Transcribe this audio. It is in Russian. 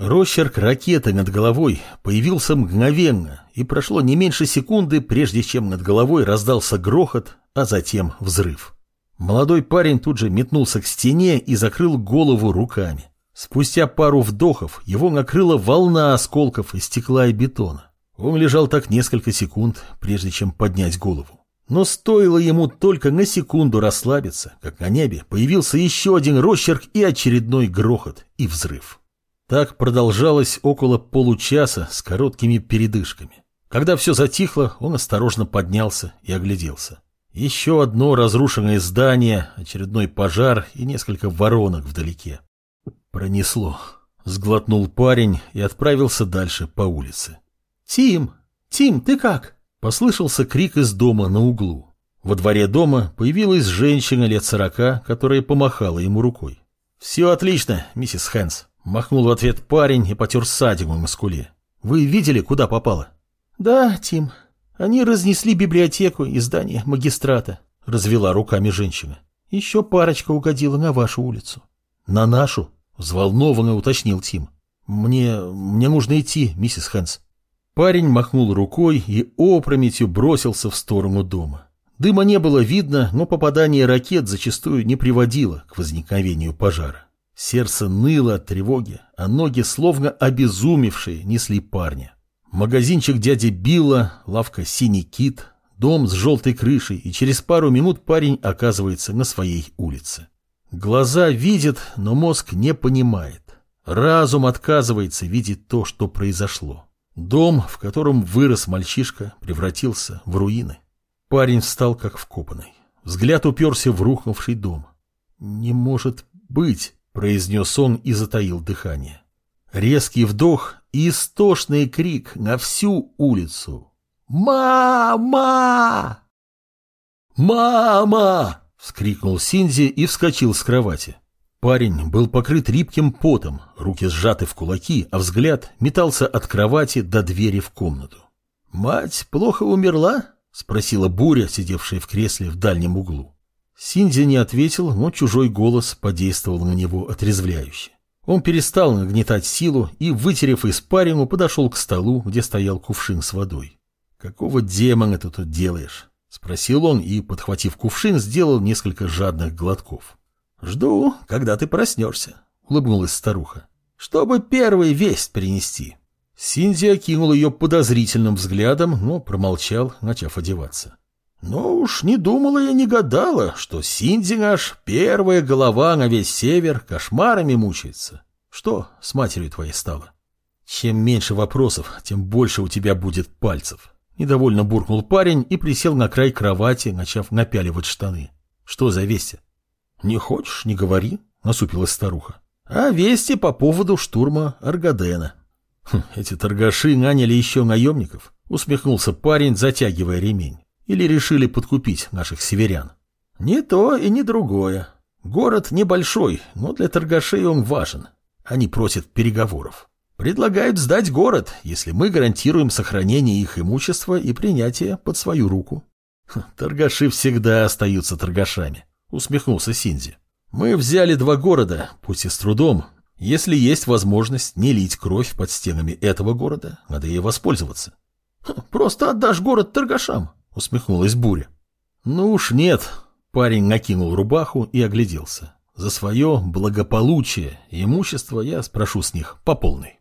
Росчерк ракеты над головой появился мгновенно, и прошло не меньше секунды, прежде чем над головой раздался грохот, а затем взрыв. Молодой парень тут же метнулся к стене и закрыл голову руками. Спустя пару вдохов его накрыла волна осколков из стекла и бетона. Он лежал так несколько секунд, прежде чем поднять голову. Но стоило ему только на секунду расслабиться, как на небе появился еще один росчерк и очередной грохот и взрыв. Так продолжалось около получаса с короткими передышками. Когда все затихло, он осторожно поднялся и огляделся. Еще одно разрушенное здание, очередной пожар и несколько воронок вдалеке. Пронесло. Сглотнул парень и отправился дальше по улице. «Тим! Тим, ты как?» Послышался крик из дома на углу. Во дворе дома появилась женщина лет сорока, которая помахала ему рукой. «Все отлично, миссис Хэнс», Махнул в ответ парень и потер ссадину на скуле. Вы видели, куда попало? Да, Тим. Они разнесли библиотеку и здание магистрата. Развела руками женщина. Еще парочка угодила на вашу улицу. На нашу? Взволнованно уточнил Тим. Мне... мне нужно идти, миссис Хэнс. Парень махнул рукой и опрометью бросился в сторону дома. Дыма не было видно, но попадание ракет зачастую не приводило к возникновению пожара. Сердце ныло от тревоги, а ноги, словно обезумевшие, несли парня. Магазинчик дяди Билла, лавка «Синий кит», дом с желтой крышей, и через пару минут парень оказывается на своей улице. Глаза видят, но мозг не понимает. Разум отказывается видеть то, что произошло. Дом, в котором вырос мальчишка, превратился в руины. Парень встал как вкопанный. Взгляд уперся в рухнувший дом. Не может быть. — произнес он и затаил дыхание. Резкий вдох и истошный крик на всю улицу. «Мама! Мама!» — вскрикнул Синзи и вскочил с кровати. Парень был покрыт рипким потом, руки сжаты в кулаки, а взгляд метался от кровати до двери в комнату. «Мать плохо умерла?» — спросила Буря, сидевшая в кресле в дальнем углу. Синди не ответил, но чужой голос подействовал на него отрезвляюще. Он перестал нагнетать силу и, вытерев испарину, подошел к столу, где стоял кувшин с водой. «Какого демона ты тут делаешь?» — спросил он и, подхватив кувшин, сделал несколько жадных глотков. «Жду, когда ты проснешься», — улыбнулась старуха. «Чтобы первый весть принести». Синди окинул ее подозрительным взглядом, но промолчал, начав одеваться. Но уж не думала я, не гадала, что Синди первая голова на весь север кошмарами мучается. Что с матерью твоей стало? Чем меньше вопросов, тем больше у тебя будет пальцев. Недовольно буркнул парень и присел на край кровати, начав напяливать штаны. Что за вести? Не хочешь, не говори, насупилась старуха. А вести по поводу штурма Аргадена. Хм, эти торгаши наняли еще наемников, усмехнулся парень, затягивая ремень. Или решили подкупить наших северян? Не то и не другое. Город небольшой, но для торгашей он важен. Они просят переговоров. Предлагают сдать город, если мы гарантируем сохранение их имущества и принятие под свою руку. Хм, торгаши всегда остаются торгашами, усмехнулся Синзи. Мы взяли два города, пусть и с трудом. Если есть возможность не лить кровь под стенами этого города, надо ей воспользоваться. Хм, просто отдашь город торгашам, — усмехнулась Буря. «Ну уж нет». Парень накинул рубаху и огляделся. «За свое благополучие и имущество я спрошу с них по полной».